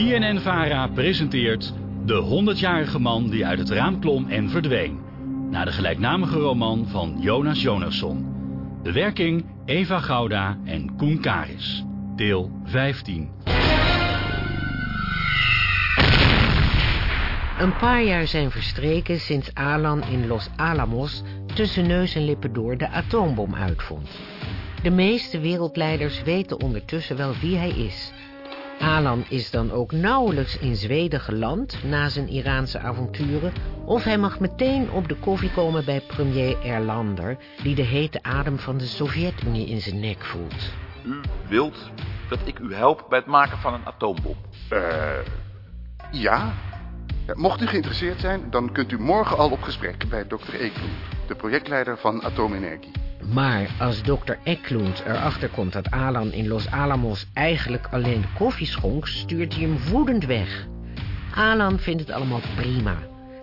BNN-VARA presenteert De 100-jarige man die uit het raam klom en verdween. Naar de gelijknamige roman van Jonas Jonasson. Bewerking Eva Gouda en Koen Karis. Deel 15. Een paar jaar zijn verstreken sinds Alan in Los Alamos tussen neus en lippen door de atoombom uitvond. De meeste wereldleiders weten ondertussen wel wie hij is. Alan is dan ook nauwelijks in Zweden geland na zijn Iraanse avonturen... of hij mag meteen op de koffie komen bij premier Erlander... die de hete adem van de Sovjet-Unie in zijn nek voelt. U wilt dat ik u help bij het maken van een atoombom? Eh, ja. Ja, Mocht u geïnteresseerd zijn, dan kunt u morgen al op gesprek bij dokter Eklund, de projectleider van Atoomenergie. Maar als dokter Eklund erachter komt dat Alan in Los Alamos eigenlijk alleen koffie schonk... stuurt hij hem woedend weg. Alan vindt het allemaal prima.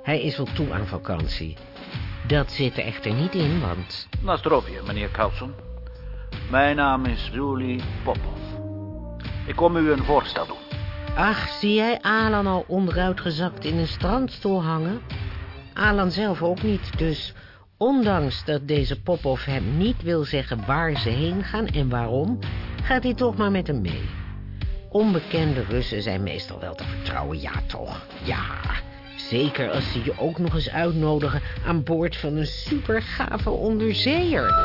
Hij is wel toe aan vakantie. Dat zit er echter niet in, want... Nastrovje, meneer Carlson. Mijn naam is Julie Popov. Ik kom u een voorstel doen. Ach, zie jij Alan al onderuitgezakt in een strandstoel hangen? Alan zelf ook niet, dus ondanks dat deze Popov hem niet wil zeggen waar ze heen gaan en waarom, gaat hij toch maar met hem mee. Onbekende Russen zijn meestal wel te vertrouwen, ja toch, ja. Zeker als ze je ook nog eens uitnodigen aan boord van een supergave onderzeeër.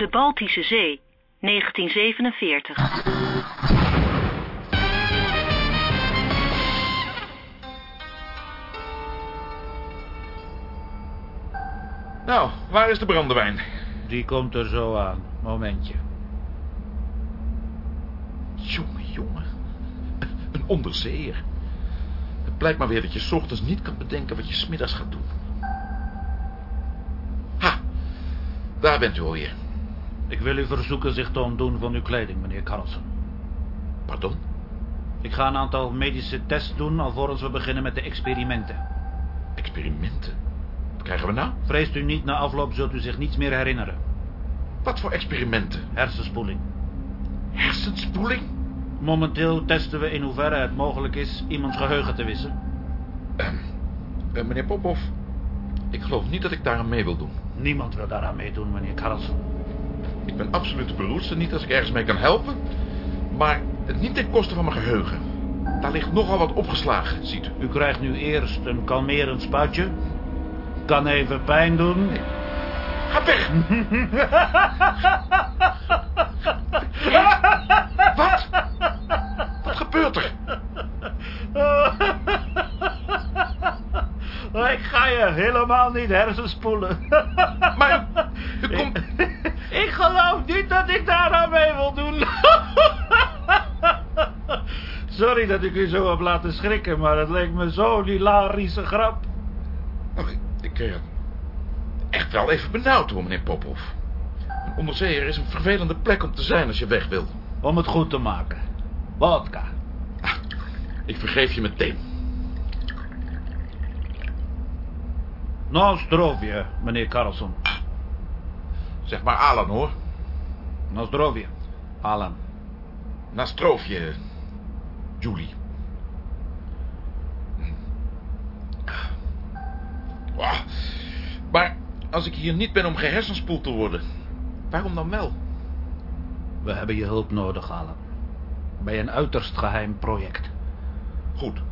De Baltische Zee, 1947. Nou, waar is de brandewijn? Die komt er zo aan. Momentje. Jongen, jongen. Een onderzeeër. Het blijkt maar weer dat je 's ochtends niet kan bedenken wat je 's middags gaat doen. Ha, daar bent u alweer. Ik wil u verzoeken zich te ontdoen van uw kleding, meneer Carlson. Pardon? Ik ga een aantal medische tests doen alvorens we beginnen met de experimenten. Experimenten? Wat krijgen we nou? Vreest u niet, na afloop zult u zich niets meer herinneren. Wat voor experimenten? Hersenspoeling. Hersenspoeling? Momenteel testen we in hoeverre het mogelijk is iemands geheugen te wissen. Eh, meneer Popov, ik geloof niet dat ik daar aan mee wil doen. Niemand wil daaraan meedoen, meneer Carlson. Ik ben absoluut de beroerdste, niet als ik ergens mee kan helpen. Maar niet ten koste van mijn geheugen. Daar ligt nogal wat opgeslagen, ziet u. U krijgt nu eerst een kalmerend spuitje. Kan even pijn doen. Ga weg! Wat? Wat gebeurt er? Ik ga je helemaal niet hersenspoelen. Maar geloof niet dat ik daar aan mee wil doen. Sorry dat ik u zo heb laten schrikken, maar het leek me zo'n hilarische grap. Oh, ik, ik eh, echt wel even benauwd hoor, meneer Popov. Een onderzeeër is een vervelende plek om te zijn als je weg wil. Om het goed te maken. Vodka. Ah, ik vergeef je meteen. Nou, zdrovje, meneer Carlson. Zeg maar Alan hoor. Zdrovje, Alan. Nastroofje, Julie. Maar als ik hier niet ben om gehersenspoeld te worden, waarom dan wel? We hebben je hulp nodig, Alan. Bij een uiterst geheim project. Goed,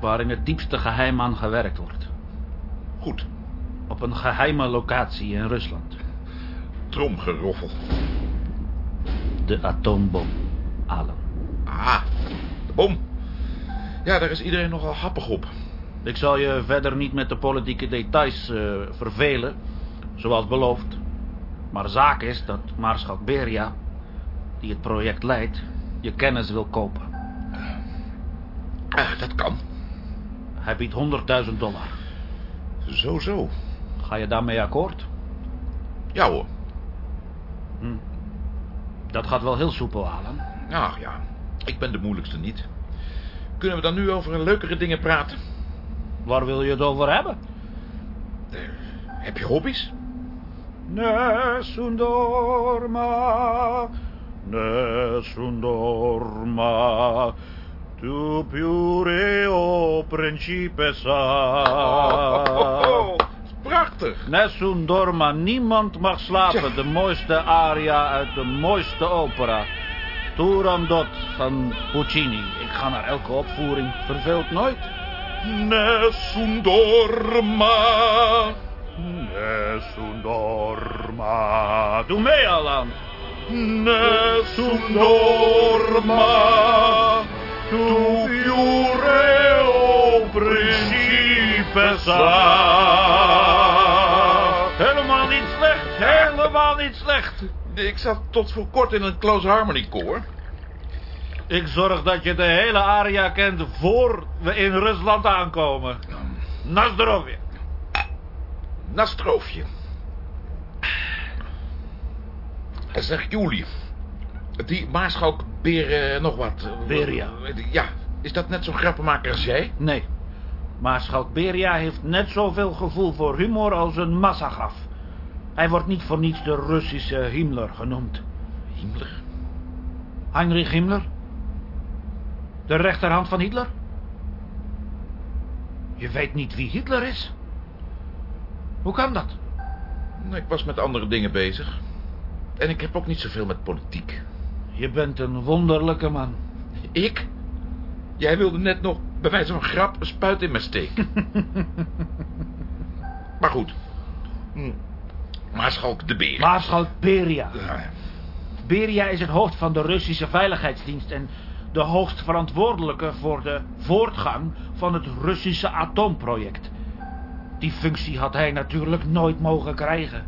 Waar in het diepste geheim aan gewerkt wordt. goed. Op een geheime locatie in Rusland. Tromgeroffel. De atoombom, Alan. Ah, de bom. Ja, daar is iedereen nogal happig op. Ik zal je verder niet met de politieke details eh, vervelen, zoals beloofd. Maar zaak is dat Maarschalk Beria, die het project leidt, je kennis wil kopen. Ah, dat kan. Hij biedt 100.000 dollar. Zo, zo. Ga je daarmee akkoord? Ja hoor. Dat gaat wel heel soepel, Alan. Ach ja, ik ben de moeilijkste niet. Kunnen we dan nu over leukere dingen praten? Waar wil je het over hebben? Eh, heb je hobby's? Nessun dorma, nessun dorma, tu pure o principessa. Oh, oh, oh, prachtig. Nessun dorma, niemand mag slapen. De mooiste aria uit de mooiste opera. Turandot van Puccini. Ik ga naar elke opvoering, verveelt nooit. Nessun dorma. Nessun dorma. Doe mee, Alan. Nessun dorma. Tu principessa. Helemaal niet slecht, helemaal niet slecht. Ik zat tot voor kort in een close harmony koor. Ik zorg dat je de hele aria kent voor we in Rusland aankomen. Na zdrowie. Nastroofje. Zeg Julie. Die maarschalk Beer nog wat. Beria. Ja, is dat net zo'n grappenmaker als jij? Nee, Maarschalk Beria heeft net zoveel gevoel voor humor als een massagaf. Hij wordt niet voor niets de Russische Himmler genoemd. Himmler? Heinrich Himmler? De rechterhand van Hitler? Je weet niet wie Hitler is? Hoe kan dat? Nou, Ik was met andere dingen bezig. En ik heb ook niet zoveel met politiek. Je bent een wonderlijke man. Ik? Jij wilde net nog, bij wijze van grap, een spuit in me steken. maar goed. Hm. Maarschalk de Beer. Maarschalk Beria. Ja, Beria is het hoofd van de Russische Veiligheidsdienst... en de hoogst verantwoordelijke voor de voortgang van het Russische atoomproject. Die functie had hij natuurlijk nooit mogen krijgen.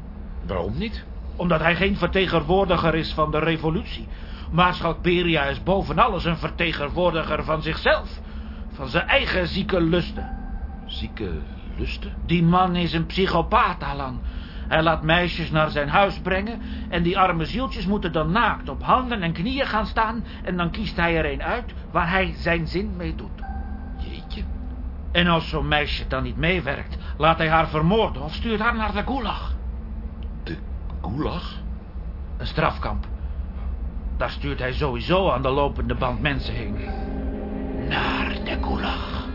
Waarom niet? Omdat hij geen vertegenwoordiger is van de revolutie. Maarschalk Beria is boven alles een vertegenwoordiger van zichzelf. Van zijn eigen zieke lusten. Zieke lusten? Die man is een psychopaat, Alan. Hij laat meisjes naar zijn huis brengen... en die arme zieltjes moeten dan naakt op handen en knieën gaan staan... en dan kiest hij er een uit waar hij zijn zin mee doet. Jeetje. En als zo'n meisje dan niet meewerkt... laat hij haar vermoorden of stuurt haar naar de gulag. De gulag? Een strafkamp. Daar stuurt hij sowieso aan de lopende band mensen heen. Naar de gulag.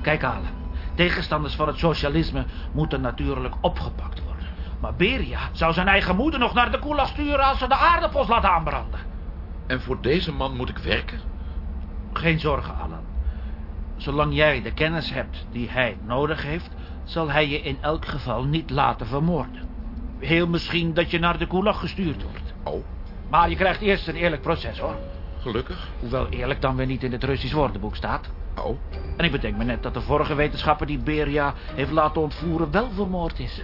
Kijk, Alan. Tegenstanders van het socialisme moeten natuurlijk opgepakt worden. Maar Beria zou zijn eigen moeder nog naar de gulag sturen... als ze de aardappels laat aanbranden. En voor deze man moet ik werken? Geen zorgen, Alan. Zolang jij de kennis hebt die hij nodig heeft... zal hij je in elk geval niet laten vermoorden. Heel misschien dat je naar de gulag gestuurd wordt. Oh, Maar je krijgt eerst een eerlijk proces, hoor. Gelukkig. Hoewel eerlijk dan weer niet in het Russisch woordenboek staat. Oh, En ik bedenk me net dat de vorige wetenschapper die Beria heeft laten ontvoeren wel vermoord is.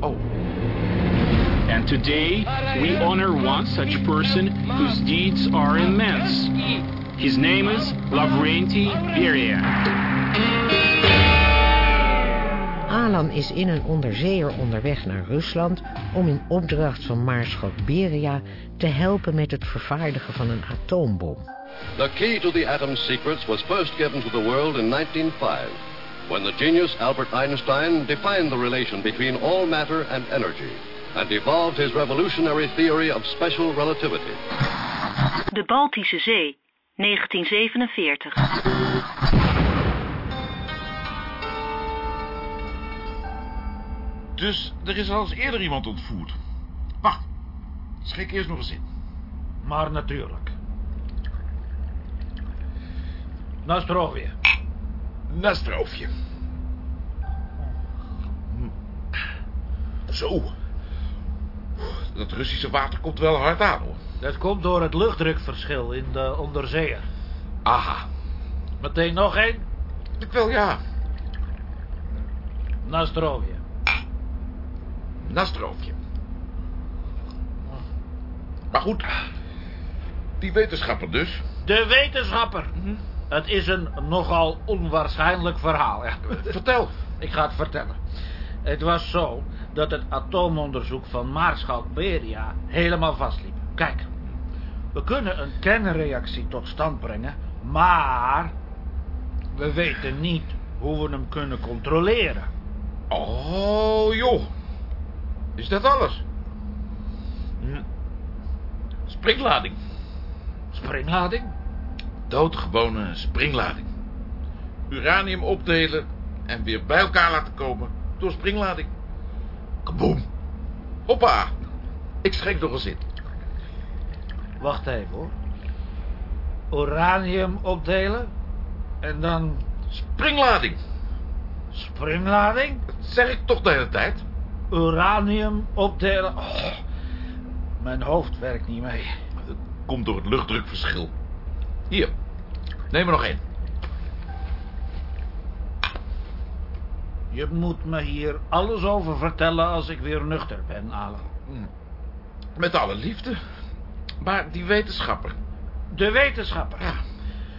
oh. And today we honor one such person whose deeds are immense. His name is Lavrenti Beria. Alan is in een onderzeeër onderweg naar Rusland... om in opdracht van Maarschalk Beria te helpen met het vervaardigen van een atoombom. The key to the atom's secrets was first given to the world in 1905, when the genius Albert Einstein defined the relation between all matter and energy and evolved his revolutionary theory of special relativity. De Baltische Zee, 1947. Dus er is al eens eerder iemand ontvoerd. Wacht, schrik eerst nog eens in. Maar natuurlijk. Nostrovje. Nastroofje. Zo. Dat Russische water komt wel hard aan, hoor. Dat komt door het luchtdrukverschil in de onderzeeër. Aha. Meteen nog één. Ik wel, ja. Nastroofje. Maar goed. Die wetenschapper dus. De wetenschapper. Het is een nogal onwaarschijnlijk verhaal. Ja. Vertel. Ik ga het vertellen. Het was zo dat het atoomonderzoek van Maarschalk Beria helemaal vastliep. Kijk, We kunnen een kernreactie tot stand brengen, maar we weten niet hoe we hem kunnen controleren. Oh, joh. Is dat alles? Hm. Springlading. Springlading? Doodgewone springlading. Uranium opdelen en weer bij elkaar laten komen door springlading. Kaboom. Hoppa. Ik schenk nog eens in. Wacht even hoor. Uranium opdelen en dan Springlading. springlading, Dat zeg ik toch de hele tijd. Uranium opdelen. Oh, mijn hoofd werkt niet mee. Dat komt door het luchtdrukverschil. Hier. Neem er nog één. Je moet me hier alles over vertellen als ik weer nuchter ben, Alan. Met alle liefde. Maar die wetenschapper. De wetenschapper. Ja.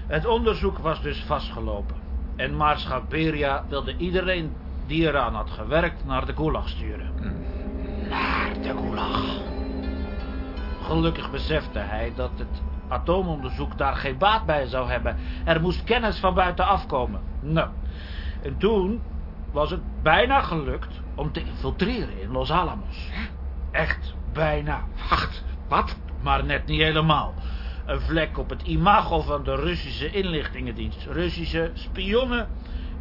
Het onderzoek was dus vastgelopen. En Maarschalk Beria wilde iedereen die eraan had gewerkt naar de gulag sturen. Naar de gulag. Gelukkig besefte hij dat het atoomonderzoek daar geen baat bij zou hebben. Er moest kennis van buitenaf komen. Nou, en toen was het bijna gelukt om te infiltreren in Los Alamos. Echt bijna. Wacht, wat? Maar net niet helemaal. Een vlek op het imago van de Russische inlichtingendienst. Russische spionnen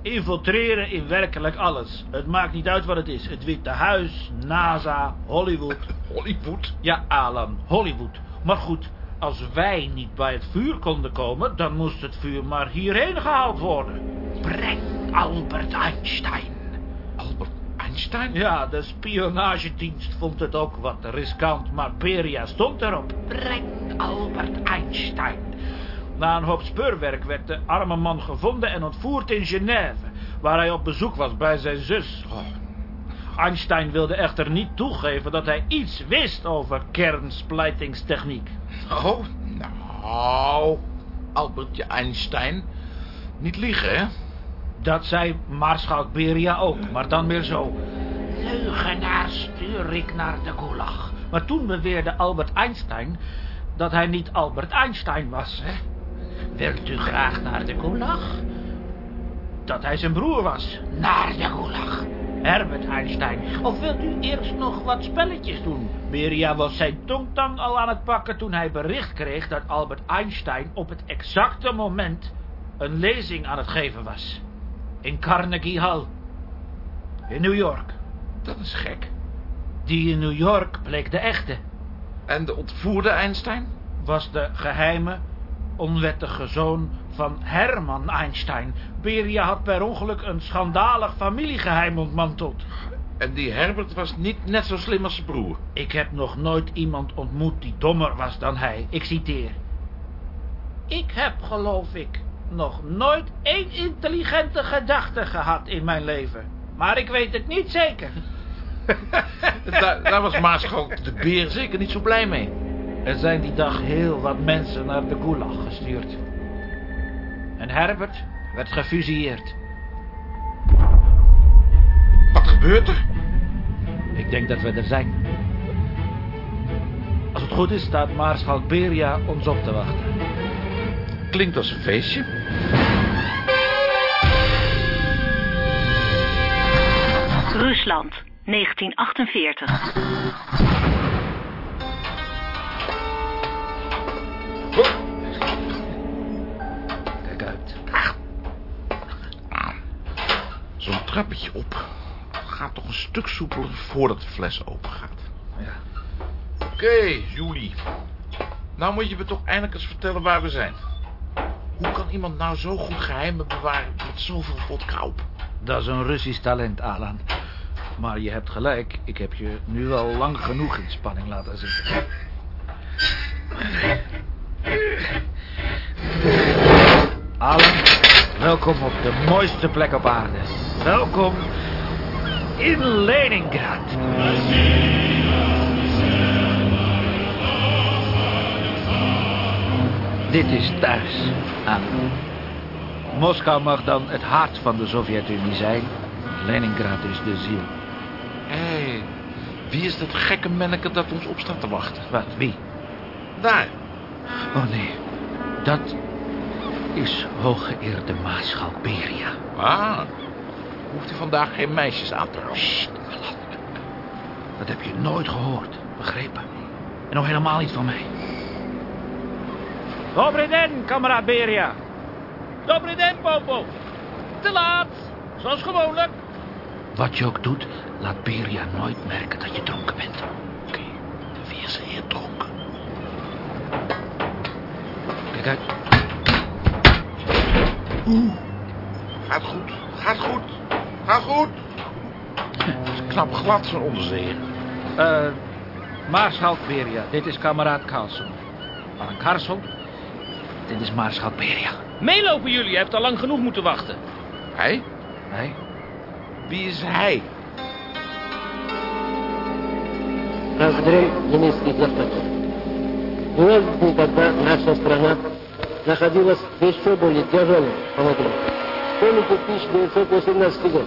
infiltreren in werkelijk alles. Het maakt niet uit wat het is. Het Witte Huis, NASA, Hollywood. Hollywood? Ja, Alan, Hollywood. Maar goed, als wij niet bij het vuur konden komen... dan moest het vuur maar hierheen gehaald worden. Breng Albert Einstein. Albert Einstein? Ja, de spionagedienst vond het ook wat riskant, maar Beria stond erop. Breng Albert Einstein. Na een hoop speurwerk werd de arme man gevonden en ontvoerd in Genève, waar hij op bezoek was bij zijn zus. Oh, Einstein wilde echter niet toegeven dat hij iets wist over kernsplijtingstechniek. Oh, nou, Albertje Einstein. Niet liegen, hè? Dat zei Maarschalk Beria ook, maar dan weer zo. Leugenaar stuur ik naar de gulag. Maar toen beweerde Albert Einstein dat hij niet Albert Einstein was. Hè? Wilt u graag naar de gulag? Dat hij zijn broer was. Naar de gulag. Herbert Einstein. Of wilt u eerst nog wat spelletjes doen? Beria was zijn tongtang al aan het pakken toen hij bericht kreeg dat Albert Einstein op het exacte moment een lezing aan het geven was. In Carnegie Hall. In New York. Dat is gek. Die in New York bleek de echte. En de ontvoerde Einstein? Was de geheime, onwettige zoon van Herman Einstein. Beria had per ongeluk een schandalig familiegeheim ontmanteld. En die Herbert was niet net zo slim als zijn broer. Ik heb nog nooit iemand ontmoet die dommer was dan hij. Ik citeer. Ik heb, geloof ik, nog nooit één intelligente gedachte gehad in mijn leven. Maar ik weet het niet zeker. daar, daar was Maarschalk de Beer zeker niet zo blij mee. Er zijn die dag heel wat mensen naar de gulag gestuurd. En Herbert werd gefusilleerd. Wat gebeurt er? Ik denk dat we er zijn. Als het goed is, staat Maarschalk Beria ons op te wachten. Klinkt als een feestje. Rusland, 1948. Trappetje op. Gaat toch een stuk soepeler voordat de fles open gaat. Ja. Oké, Julie. Nou moet je me toch eindelijk eens vertellen waar we zijn. Hoe kan iemand nou zo goed geheimen bewaren met zoveel vodka op? Dat is een Russisch talent, Alan. Maar je hebt gelijk. Ik heb je nu al lang genoeg in spanning laten zitten. Alan, welkom op de mooiste plek op aarde. Welkom in Leningrad. Dit is thuis, Alan. Moskou mag dan het hart van de Sovjet-Unie zijn. Leningrad is de ziel. Hé, wie is dat gekke manneke dat ons op staat te wachten? Wat, wie? Daar, Oh nee, dat is hooggeëerde maarschalk Beria. Ah, hoeft u vandaag geen meisjes aan te houden. Sst, Alan. Dat heb je nooit gehoord, begrepen? En nog helemaal niet van mij. Dobre den, kameraad Beria. Dobre den, Popo. Te laat, zoals gewoonlijk. Wat je ook doet, laat Beria nooit merken dat je dronken bent. Oké, de weer zeer dronken. Kijk uit. Gaat goed, gaat goed, gaat goed. Het is knap glad zo'n onderzeeër. Eh, Maarschalk Beria, dit is kameraad Carlson. Alan Carlson, dit is Maarschalk Beria. Meelopen jullie, je hebt al lang genoeg moeten wachten. Hij? Nee? Wie is hij? Раздрой немецких захватов. Не было никогда наша страна находилась в еще более тяжелом положении. Помните 1918 год?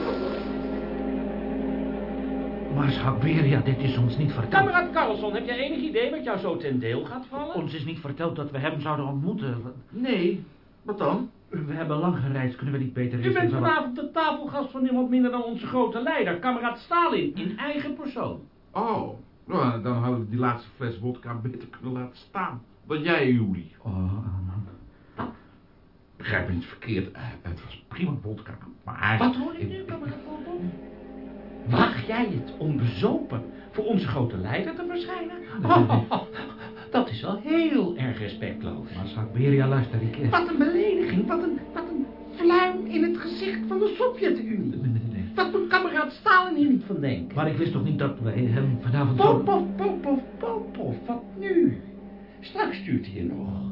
Maarschalk Beria, dit is ons niet verteld. Kameraad Carlson, heb jij enig idee wat jou zo ten deel gaat vallen? Ons is niet verteld dat we hem zouden ontmoeten. Nee, wat dan? We hebben lang gereisd, kunnen we niet beter U eens bent dan wel- vanavond de tafelgast van niemand minder dan onze grote leider, kameraad Stalin, in eigen persoon. Oh, nou, dan hadden we die laatste fles vodka beter kunnen laten staan. Dan jij, Juli. Oh, Alan. Begrijp me niet verkeerd, eh, het was prima vodka. Maar Wat hoor ik nu, kameraad Popov? Waag jij het om bezopen voor onze grote leider te verschijnen? Oh, dat is wel heel erg respectloos. Maarschalk Beria, luister, ik... Wat een belediging, wat een, wat een fluim in het gezicht van de Sovjet-Unie. Wat moet kameraad Stalin hier niet van denken? Maar ik wist toch niet dat wij hem vanavond zouden... Popov, Popov, Popov, wat nu? Straks stuurt hij je nog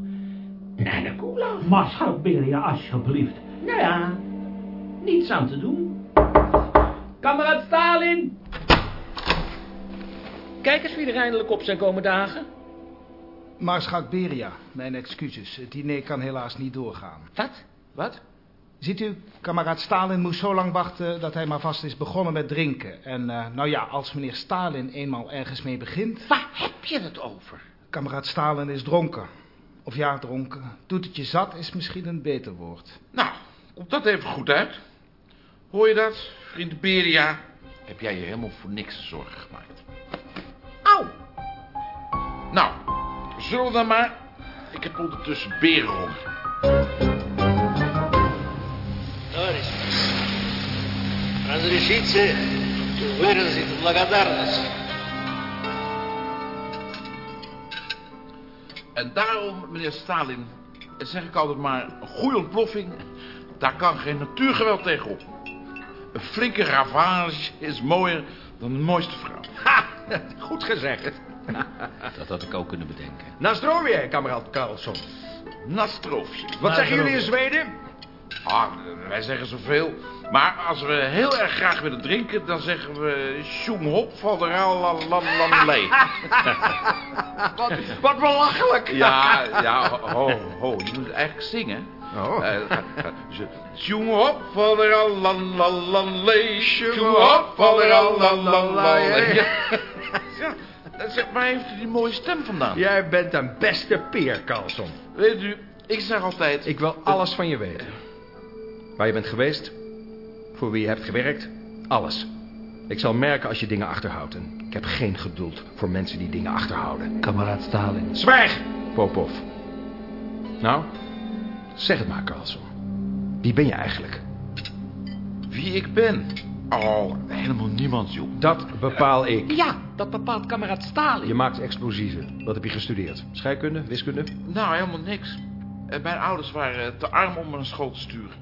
naar de koelaf. Maarschalk Beria, alsjeblieft. Nou ja, niets aan te doen. Kameraad Stalin! Kijk eens wie er eindelijk op zijn komen dagen. Maarschalk Beria, mijn excuses. Het diner kan helaas niet doorgaan. Wat? Wat? Ziet u, kameraad Stalin moest zo lang wachten dat hij maar vast is begonnen met drinken. En eh, nou ja, als meneer Stalin eenmaal ergens mee begint... Waar heb je het over? Kameraad Stalin is dronken. Of ja, dronken. Doet het je zat is misschien een beter woord. Nou, komt dat even goed uit. Hoor je dat, vriend Beria? Heb jij je helemaal voor niks zorgen gemaakt. Au! Nou, zullen we dan maar... Ik heb ondertussen berenhonger. Товарищ, разрешите выразить благодарность. En daarom, meneer Stalin, zeg ik altijd maar... een goede ontploffing, daar kan geen natuurgeweld tegenop. Een flinke ravage is mooier dan de mooiste vrouw. Ha, goed gezegd. Dat had ik ook kunnen bedenken. Nastrovje, kameraad Carlson. Nastroofje. Wat zeggen jullie in Zweden? Ah, wij zeggen zoveel. Maar als we heel erg graag willen drinken, dan zeggen we... Sjoem hop wat, wat belachelijk. Ja, ja, ho, ho, je moet eigenlijk zingen. Oh. Eh, ga- ze- Sjoem hop. Sjoem hop zeg, waar heeft u die mooie stem vandaan? Jij bent een beste peer, Carlson. Weet u, ik zeg altijd... Ik wil alles van je weten. Waar je bent geweest, voor wie je hebt gewerkt, alles. Ik zal merken als je dingen achterhoudt. En ik heb geen geduld voor mensen die dingen achterhouden. Kameraad Stalin. Zwijg, Popov. Nou, zeg het maar, Carlson. Wie ben je eigenlijk? Wie ik ben? Oh, helemaal niemand, joh. Dat bepaal ik. Ja, dat bepaalt kameraad Stalin. Je maakt explosieven. Wat heb je gestudeerd? Scheikunde? Wiskunde? Nou, helemaal niks. Eh, Mijn ouders waren te arm om me naar school te sturen.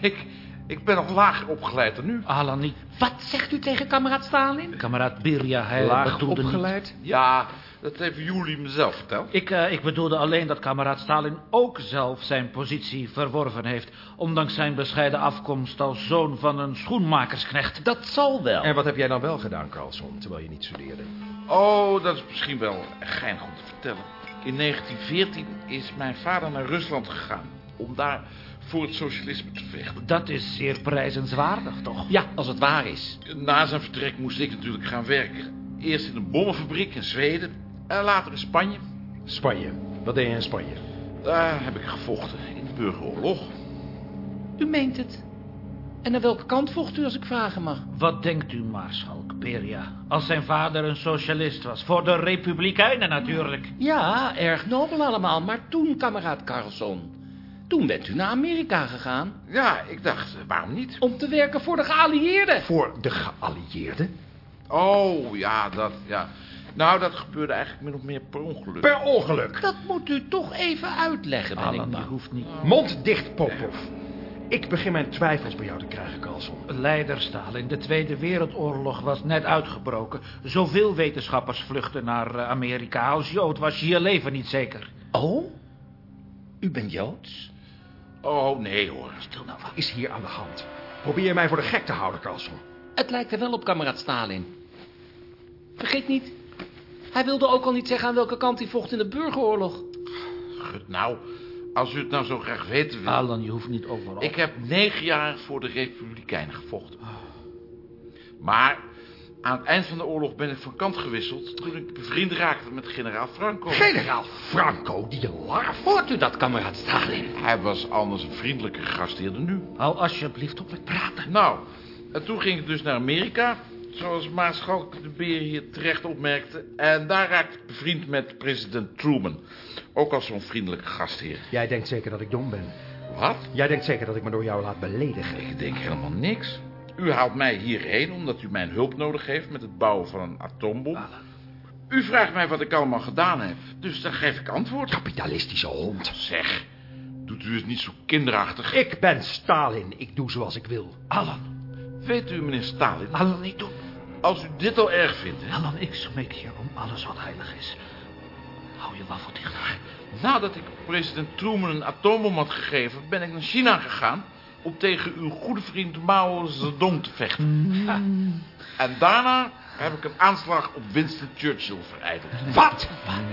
Ik, ik ben nog lager opgeleid dan nu. Alan niet. Wat zegt u tegen kameraad Stalin? Kameraad Beria, hij Laag niet- opgeleid? Ja, dat heeft jullie mezelf verteld. Ik, eh, ik bedoelde alleen dat kameraad Stalin ook zelf zijn positie verworven heeft... ondanks zijn bescheiden afkomst als zoon van een schoenmakersknecht. Dat zal wel. En wat heb jij dan wel gedaan, Carlson, terwijl je niet studeerde? Oh, dat is misschien wel geinig om te vertellen. In 1914 is mijn vader naar Rusland gegaan. Om daar voor het socialisme te vechten. Dat is zeer prijzenswaardig, toch? Ja, als het waar is. Na zijn vertrek moest ik natuurlijk gaan werken. Eerst in een bommenfabriek in Zweden. En later in Spanje. Spanje. Wat deed je in Spanje? Daar heb ik gevochten in de burgeroorlog. U meent het. En naar welke kant vocht u, als ik vragen mag? Wat denkt u, Maarschalk Beria? Als zijn vader een socialist was. Voor de Republikeinen natuurlijk. Ja, erg nobel allemaal. Maar toen, kameraad Carlson... Toen bent u naar Amerika gegaan. Ja, ik dacht, eh, waarom niet? Om te werken voor de geallieerden. Voor de geallieerden? Oh, ja, dat, ja. Nou, dat gebeurde eigenlijk min of meer per ongeluk. Per ongeluk? Dat moet u toch even uitleggen, ben Alan, ik je bang. hoeft niet... Mond dicht, Popov. Ik begin mijn twijfels bij jou te krijgen, Carlson. Leider Stalin, de Tweede Wereldoorlog was net uitgebroken. Zoveel wetenschappers vluchten naar eh, Amerika. Als Jood was je je leven niet zeker. Oh? U bent Joods? Oh, nee hoor. Stil nou, wat is hier aan de hand? Probeer je mij voor de gek te houden, Carlson? Het lijkt er wel op, kameraad Stalin. Vergeet niet, hij wilde ook al niet zeggen aan welke kant hij vocht in de burgeroorlog. Gut, nou, als u het nou zo graag weten wil... Alan, je hoeft niet overal. Ik heb negen jaar voor de Republikeinen gevochten. Maar aan het eind van de oorlog ben ik van kant gewisseld... toen ik bevriend raakte met generaal Franco. Generaal Franco, die larf. Hoort u dat, kameraad Stalin? Hij was anders een vriendelijke gastheer dan nu. Hou alsjeblieft op met praten. Nou, en toen ging ik dus naar Amerika... zoals Maarschalk de Beer hier terecht opmerkte... en daar raakte ik bevriend met president Truman. Ook als zo'n vriendelijke gastheer. Jij denkt zeker dat ik dom ben. Wat? Jij denkt zeker dat ik me door jou laat beledigen. Ik denk helemaal niks. U haalt mij hierheen omdat u mijn hulp nodig heeft met het bouwen van een atoombom. U vraagt mij wat ik allemaal gedaan heb, dus dan geef ik antwoord. Kapitalistische hond. Zeg, doet u het niet zo kinderachtig. Ik ben Stalin. Ik doe zoals ik wil. Alan, weet u meneer Stalin, Alan, niet doen. als u dit al erg vindt... Hè, Alan, ik smeek je om alles wat heilig is. Hou je wafel dichter. nadat ik president Truman een atoombom had gegeven... ben ik naar China gegaan om tegen uw goede vriend Mao Zedong te vechten. En daarna heb ik een aanslag op Winston Churchill vereideld. Wat?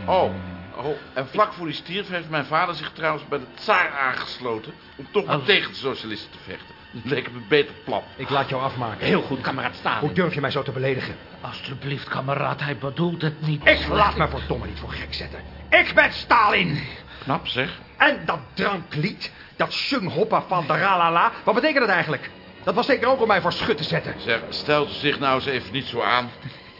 Oh, oh, en vlak voor die stierf heeft mijn vader zich trouwens bij de tsaar aangesloten... om toch maar Oh. tegen de socialisten te vechten. Dat leek hem een beter plan. Ik laat jou afmaken. Heel goed, kameraad Stalin. Hoe durf je mij zo te beledigen? Alsjeblieft, kameraad, hij bedoelt het niet. Ik laat me verdomme niet voor gek zetten. Ik ben Stalin. Knap zeg. En dat dranklied, dat Shunghoppa van de Ralala, wat betekent dat eigenlijk? Dat was zeker ook om mij voor schut te zetten. Zeg, stelt u zich nou eens even niet zo aan.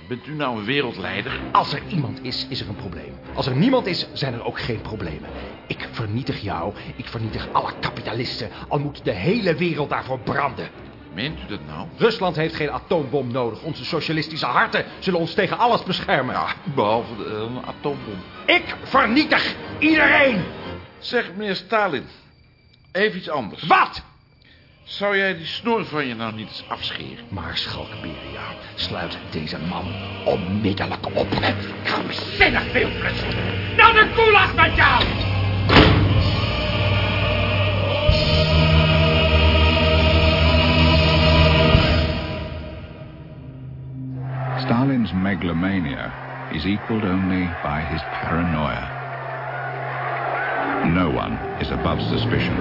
Bent u nou een wereldleider? Als er iemand is, is er een probleem. Als er niemand is, zijn er ook geen problemen. Ik vernietig jou, ik vernietig alle kapitalisten, al moet de hele wereld daarvoor branden. Meent u dat nou? Rusland heeft geen atoombom nodig. Onze socialistische harten zullen ons tegen alles beschermen. Ja, behalve de, een atoombom. Ik vernietig iedereen! Zeg, meneer Stalin, even iets anders. Wat? Zou jij die snor van je nou niet eens afscheren? Maarschalk Beria, sluit deze man onmiddellijk op. Krankzinnig veel plezier. Naar de koelag met jou! Stalin's megalomania is equaled only by his paranoia. No one is above suspicion.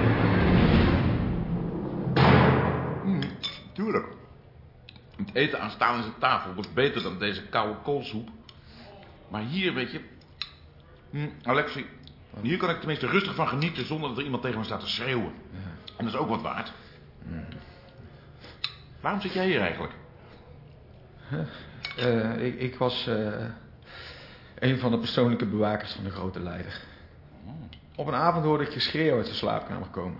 Tuurlijk. Het eten aan Stalin's tafel was beter dan deze koude koolsoep. Maar hier, weet je... Hm, Alexei, hier kan ik tenminste rustig van genieten... zonder dat er iemand tegen me staat te schreeuwen. En dat is ook wat waard. Waarom zit jij hier eigenlijk? Eh, ik, ik was eh, een van de persoonlijke bewakers van de grote leider. Op een avond hoorde ik geschreeuw uit de slaapkamer komen.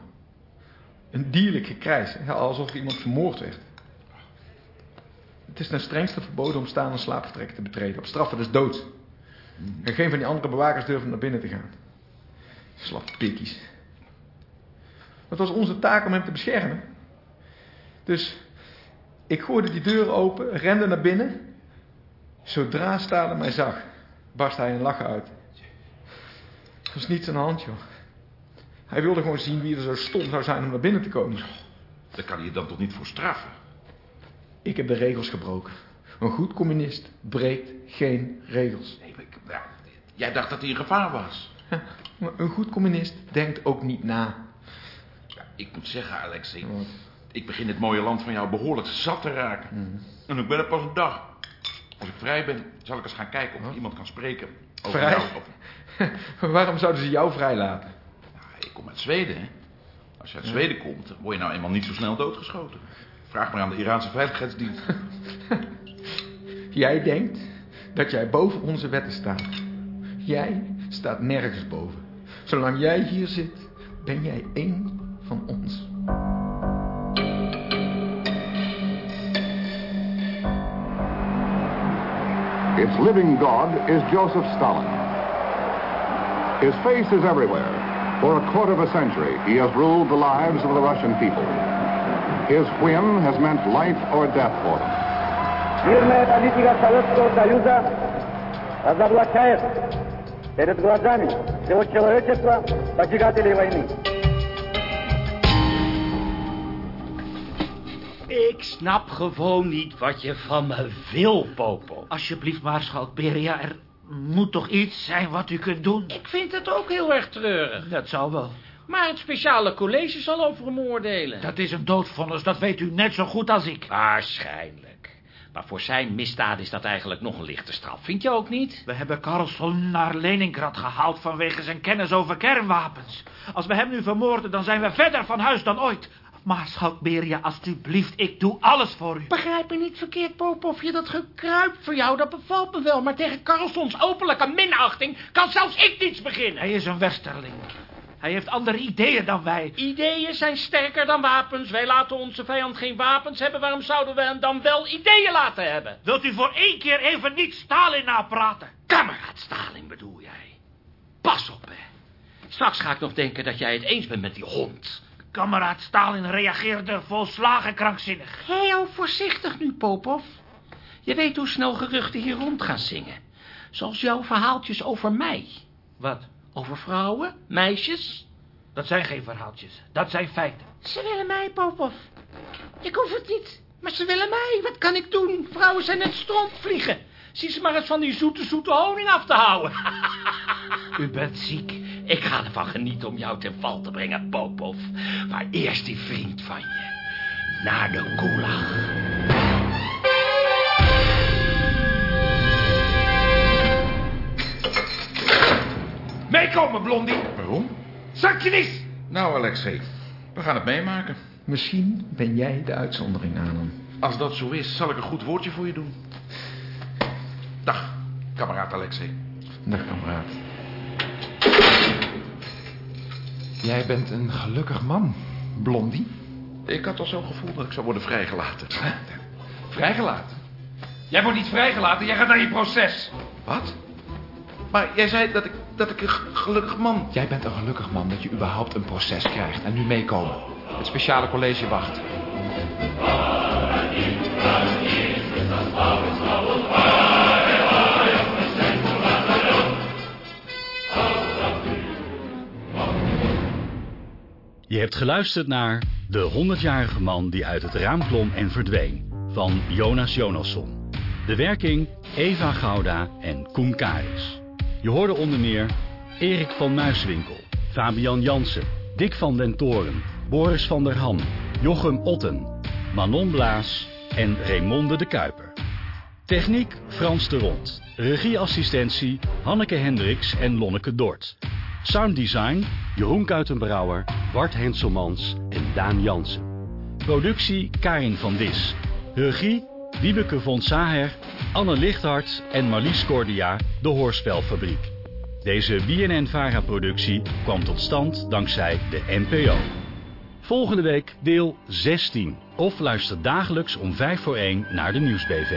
Een dierlijk gekrijs, alsof iemand vermoord werd. Het is ten strengste verboden om staande slaapvertrekken te betreden, op straffen des doods. En geen van die andere bewakers durfde naar binnen te gaan. Slafpikkies. Het was onze taak om hem te beschermen. Dus ik gooide die deur open, rende naar binnen. Zodra Stalin mij zag, barst hij in lachen uit. Er was niets aan de hand, joh. Hij wilde gewoon zien wie er zo stom zou zijn om naar binnen te komen. Daar kan hij je dan toch niet voor straffen? Ik heb de regels gebroken. Een goed communist breekt geen regels. Nee, maar ik- jij dacht dat hij in gevaar was. Maar een goed communist denkt ook niet na. Ja, ik moet zeggen, Alexei... ik begin dit mooie land van jou behoorlijk zat te raken. En ik ben er pas een dag. Als ik vrij ben, zal ik eens gaan kijken of ik iemand kan spreken... Over Vrij? jou- over- Waarom zouden ze jou vrijlaten? Ik kom uit Zweden, hè. Als je uit Zweden komt, dan word je nou eenmaal niet zo snel doodgeschoten. Vraag maar aan de Iraanse veiligheidsdienst. Jij denkt dat jij boven onze wetten staat. Jij staat nergens boven. Zolang jij hier zit, ben jij één van ons. Its living God is Joseph Stalin. His face is everywhere. For a quarter of a century, he has ruled the lives of the Russian people. His whim has meant life or death for them. Мирная политика Советского Союза разоблачает перед глазами всего человечества поджигателей войны. Ik snap gewoon niet wat je van me wil, Popo. Alsjeblieft, maarschalk Beria, er moet toch iets zijn wat u kunt doen? Ik vind het ook heel erg treurig. Dat zal wel. Maar het speciale college zal over hem oordelen. Dat is een doodvonnis, dat weet u net zo goed als ik. Waarschijnlijk. Maar voor zijn misdaad is dat eigenlijk nog een lichte straf, vind je ook niet? We hebben Carlson naar Leningrad gehaald vanwege zijn kennis over kernwapens. Als we hem nu vermoorden, dan zijn we verder van huis dan ooit. Maarschalk Beria, alstublieft, ik doe alles voor u. Begrijp me niet verkeerd, Popov. Je dat gekruip voor jou, dat bevalt me wel. Maar tegen Carlsons openlijke minachting kan zelfs ik niets beginnen. Hij is een westerling. Hij heeft andere ideeën dan wij. Ideeën zijn sterker dan wapens. Wij laten onze vijand geen wapens hebben. Waarom zouden we hem dan wel ideeën laten hebben? Wilt u voor één keer even niet Stalin napraten? Kameraad Stalin bedoel jij? Pas op, hè. Straks ga ik nog denken dat jij het eens bent met die hond. Kameraad Stalin reageerde volslagen krankzinnig. Heel voorzichtig nu, Popov. Je weet hoe snel geruchten hier rond gaan zingen. Zoals jouw verhaaltjes over mij. Wat? Over vrouwen, meisjes. Dat zijn geen verhaaltjes, dat zijn feiten. Ze willen mij, Popov. Ik hoef het niet, maar ze willen mij. Wat kan ik doen? Vrouwen zijn net stroomvliegen. Zie ze maar eens van die zoete, zoete honing af te houden. U bent ziek. Ik ga ervan genieten om jou ten val te brengen, Popov. Maar eerst die vriend van je. Naar de gulag. Meekomen, Blondie. Waarom? Sanctionist! Nou, Alexei, we gaan het meemaken. Misschien ben jij de uitzondering aan hem. Als dat zo is, zal ik een goed woordje voor je doen. Dag, kameraad Alexei. Dag, kameraad. Jij bent een gelukkig man, Blondie. Ik had al zo'n gevoel dat ik zou worden vrijgelaten. Vrijgelaten? Jij wordt niet vrijgelaten, jij gaat naar je proces. Wat? Maar jij zei dat ik, dat ik een gelukkig man... Jij bent een gelukkig man dat je überhaupt een proces krijgt. En nu meekomen. Het speciale college wacht. Je hebt geluisterd naar De 100-jarige man die uit het raam klom en verdween van Jonas Jonasson. De werking Eva Gouda en Koen Karis. Je hoorde onder meer Erik van Muiswinkel, Fabian Jansen, Dick van den Toren, Boris van der Ham, Jochem Otten, Manon Blaas en Raymonde de Kuiper. Techniek Frans de Rond. Regieassistentie Hanneke Hendricks en Lonneke Dort. Sounddesign Jeroen Kuitenbrouwer, Bart Henselmans en Daan Jansen. Productie Karin van Dis. Regie Wiebeke von Saher, Anne Lichthart en Marlies Cordia, de Hoorspelfabriek. Deze BNN-VARA-productie kwam tot stand dankzij de NPO. Volgende week deel 16. Of luister dagelijks om 5 voor 1 naar de Nieuwsbv.